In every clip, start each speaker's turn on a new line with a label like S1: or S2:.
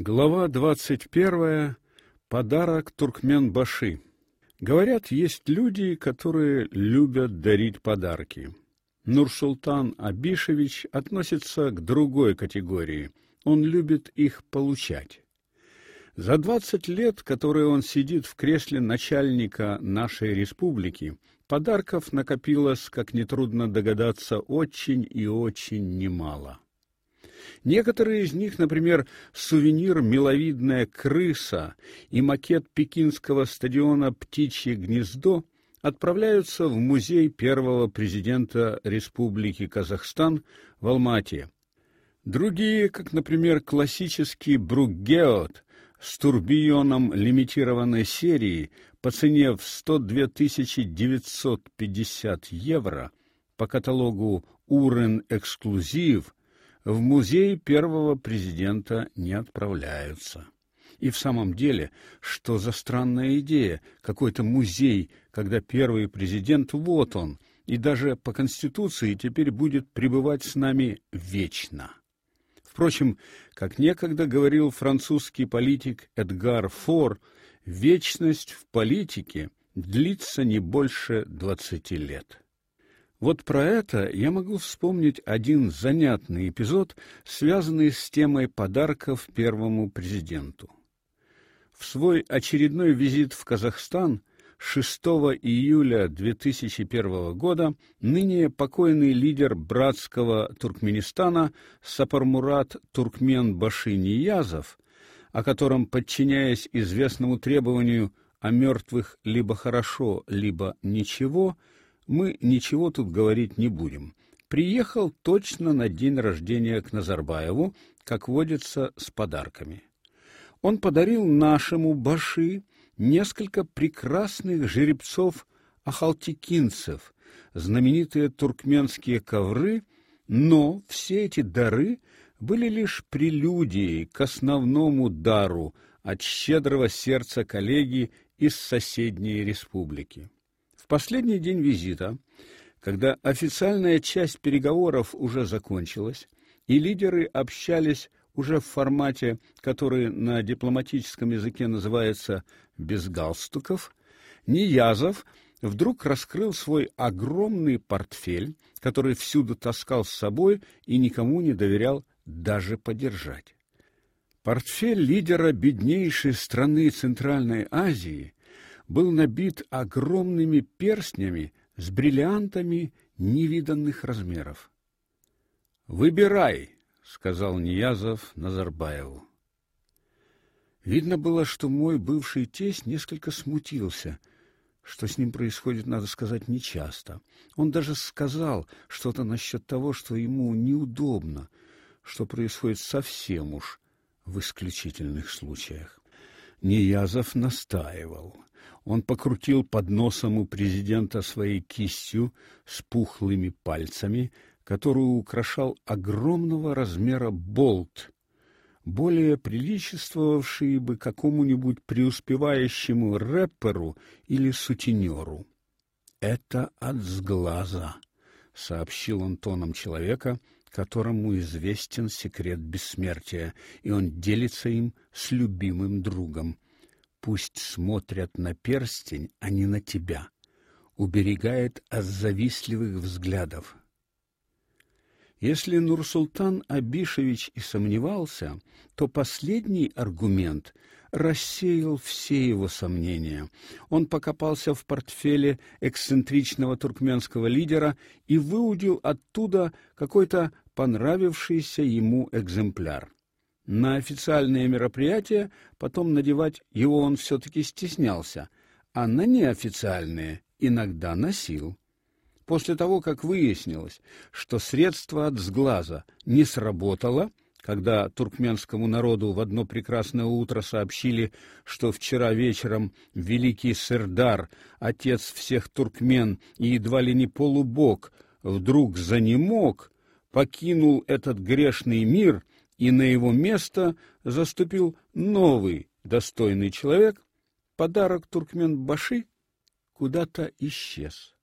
S1: Глава двадцать первая. Подарок Туркменбаши. Говорят, есть люди, которые любят дарить подарки. Нурсултан Абишевич относится к другой категории. Он любит их получать. За двадцать лет, которые он сидит в кресле начальника нашей республики, подарков накопилось, как нетрудно догадаться, очень и очень немало. Некоторые из них, например, сувенир «Миловидная крыса» и макет пекинского стадиона «Птичье гнездо» отправляются в музей первого президента Республики Казахстан в Алмате. Другие, как, например, классический Бруггеот с турбионом лимитированной серии по цене в 102 950 евро по каталогу Урен Эксклюзив в музей первого президента не отправляются. И в самом деле, что за странная идея, какой-то музей, когда первый президент вот он, и даже по конституции теперь будет пребывать с нами вечно. Впрочем, как некогда говорил французский политик Эдгар Фор, вечность в политике длится не больше двадцати лет. Вот про это я могу вспомнить один занятный эпизод, связанный с темой подарков первому президенту. В свой очередной визит в Казахстан 6 июля 2001 года ныне покойный лидер братского Туркменистана Сапармурат Туркменбаши Ниязов, о котором, подчиняясь известному требованию о мертвых либо хорошо, либо ничего, мы ничего тут говорить не будем. Приехал точно на день рождения к Назарбаеву, как водится, с подарками. Он подарил нашему Баши несколько прекрасных жеребцов ахалтикинцев, знаменитые туркменские ковры, но все эти дары были лишь прелюдией к основному дару от щедрого сердца коллеги из соседней республики. Последний день визита, когда официальная часть переговоров уже закончилась и лидеры общались уже в формате, который на дипломатическом языке называется без галстуков, Ниязов вдруг раскрыл свой огромный портфель, который всюду таскал с собой и никому не доверял даже подержать. Портфель лидера беднейшей страны Центральной Азии был набит огромными перстнями с бриллиантами невиданных размеров. Выбирай, сказал Ниязов Назарбаеву. Видно было, что мой бывший тесть несколько смутился. Что с ним происходит, надо сказать, нечасто. Он даже сказал что-то насчет того, что ему неудобно, что происходит совсем уж в исключительных случаях. Ниязов настаивал. Он покрутил под носом у президента своей кистью с пухлыми пальцами, которую украшал огромного размера болт более приличествовавшие бы какому-нибудь преуспевающему рэперу или сутенеру. «Это от сглаза», — сообщил он тоном человека, которому известен секрет бессмертия, и он делится им с любимым другом. «Пусть смотрят на перстень, а не на тебя», уберегает от завистливых взглядов. Если Нурсултан Абишевич и сомневался, то последний аргумент рассеял все его сомнения. Он покопался в портфеле эксцентричного туркменского лидера и выудил оттуда какой-то понравившийся ему экземпляр. На официальные мероприятия потом надевать его он все таки стеснялся, а на неофициальные иногда носил. После того, как выяснилось, что средство от сглаза не сработало, когда туркменскому народу в одно прекрасное утро сообщили, что вчера вечером великий Сырдар, отец всех туркмен и едва ли не полубог, вдруг занемог, покинул этот грешный мир, и на его место заступил новый достойный человек, подарок Туркмен-баши куда-то исчез.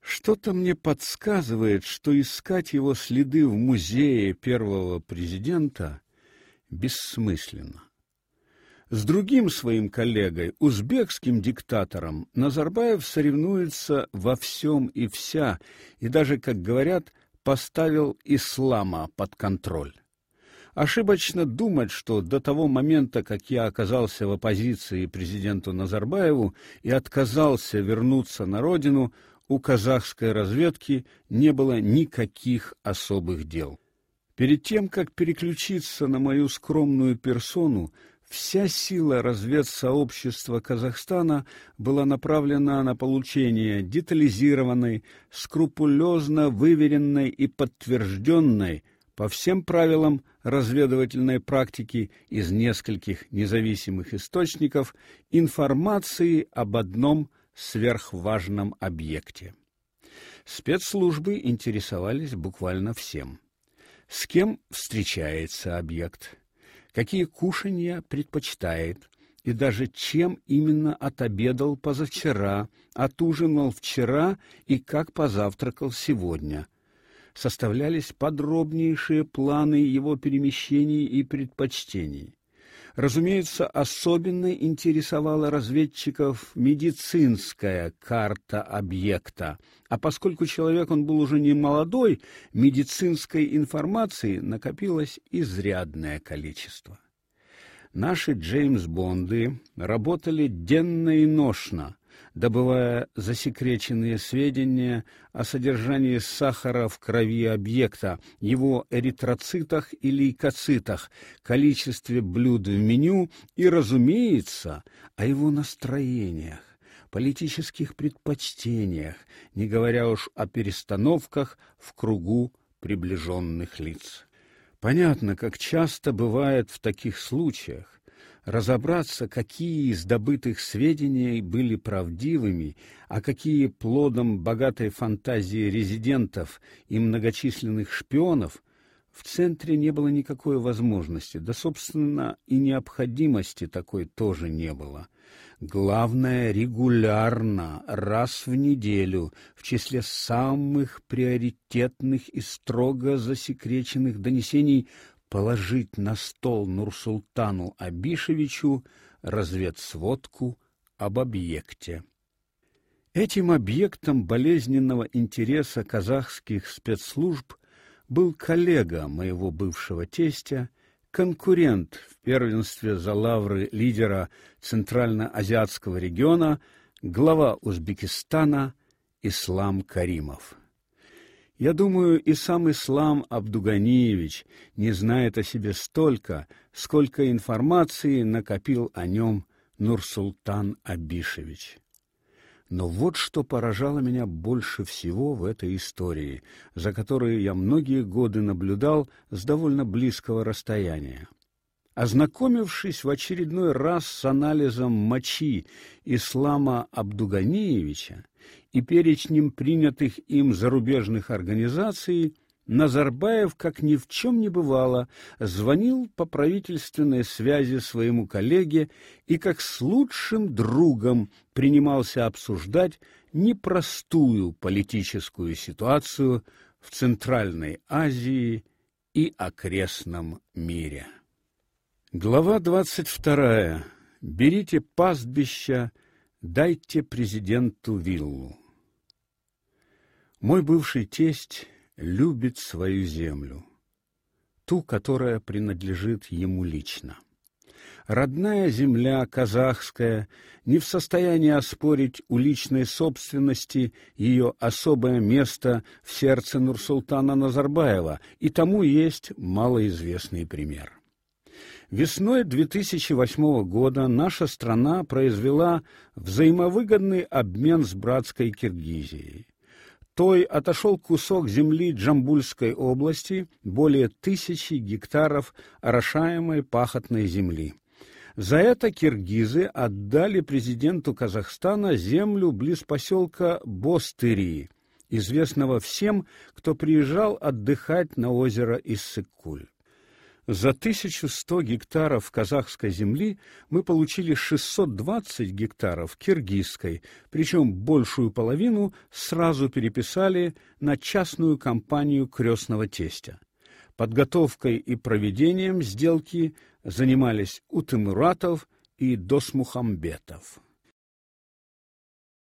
S1: Что-то мне подсказывает, что искать его следы в музее первого президента бессмысленно. С другим своим коллегой, узбекским диктатором, Назарбаев соревнуется во всем и вся, и даже, как говорят, поставил ислама под контроль. Ошибочно думать, что до того момента, как я оказался в оппозиции президенту Назарбаеву и отказался вернуться на родину, у казахской разведки не было никаких особых дел. Перед тем, как переключиться на мою скромную персону, вся сила разведсообщества Казахстана была направлена на получение детализированной, скрупулезно выверенной и подтвержденной по всем правилам разведывательной практики из нескольких независимых источников информации об одном сверхважном объекте. Спецслужбы интересовались буквально всем. С кем встречается объект, какие кушанья предпочитает, и даже чем именно отобедал позавчера, отужинал вчера и как позавтракал сегодня. Составлялись подробнейшие планы его перемещений и предпочтений. Разумеется, особенно интересовала разведчиков медицинская карта объекта, а поскольку человек он был уже не молодой, медицинской информации накопилось изрядное количество. Наши Джеймс-Бонды работали денно и ношно, добывая засекреченные сведения о содержании сахара в крови объекта, его эритроцитах и лейкоцитах, количестве блюд в меню и, разумеется, о его настроениях, политических предпочтениях, не говоря уж о перестановках в кругу приближенных лиц. Понятно, как часто бывает в таких случаях, разобраться, какие из добытых сведений были правдивыми, а какие плодом богатой фантазии резидентов и многочисленных шпионов, в центре не было никакой возможности, да, собственно, и необходимости такой тоже не было. Главное, регулярно, раз в неделю, в числе самых приоритетных и строго засекреченных донесений положить на стол Нурсултану Абишевичу разведсводку об объекте. Этим объектом болезненного интереса казахских спецслужб был коллега моего бывшего тестя, конкурент в первенстве за лавры лидера Центральноазиатского региона, глава Узбекистана Ислам Каримов. Я думаю, и сам Ислам Абдуганиевич не знает о себе столько, сколько информации накопил о нем Нурсултан Абишевич. Но вот что поражало меня больше всего в этой истории, за которой я многие годы наблюдал с довольно близкого расстояния. Ознакомившись в очередной раз с анализом мочи Ислама Абдуганиевича и перечнем принятых им зарубежных организаций, Назарбаев, как ни в чем не бывало, звонил по правительственной связи своему коллеге и как с лучшим другом принимался обсуждать непростую политическую ситуацию в Центральной Азии и окрестном мире. Глава двадцать вторая. Берите пастбища, дайте президенту виллу. Мой бывший тесть любит свою землю, ту, которая принадлежит ему лично. Родная земля казахская не в состоянии оспорить у личной собственности ее особое место в сердце Нурсултана Назарбаева, и тому есть малоизвестный пример. Весной 2008 года наша страна произвела взаимовыгодный обмен с братской Киргизией. Той отошел кусок земли Джамбульской области, более тысячи гектаров орошаемой пахотной земли. За это киргизы отдали президенту Казахстана землю близ поселка Бостыри, известного всем, кто приезжал отдыхать на озеро Иссык-Куль. За 1100 гектаров казахской земли мы получили 620 гектаров киргизской, причем большую половину сразу переписали на частную компанию крестного тестя. Подготовкой и проведением сделки занимались Утымуратов и Досмухамбетов.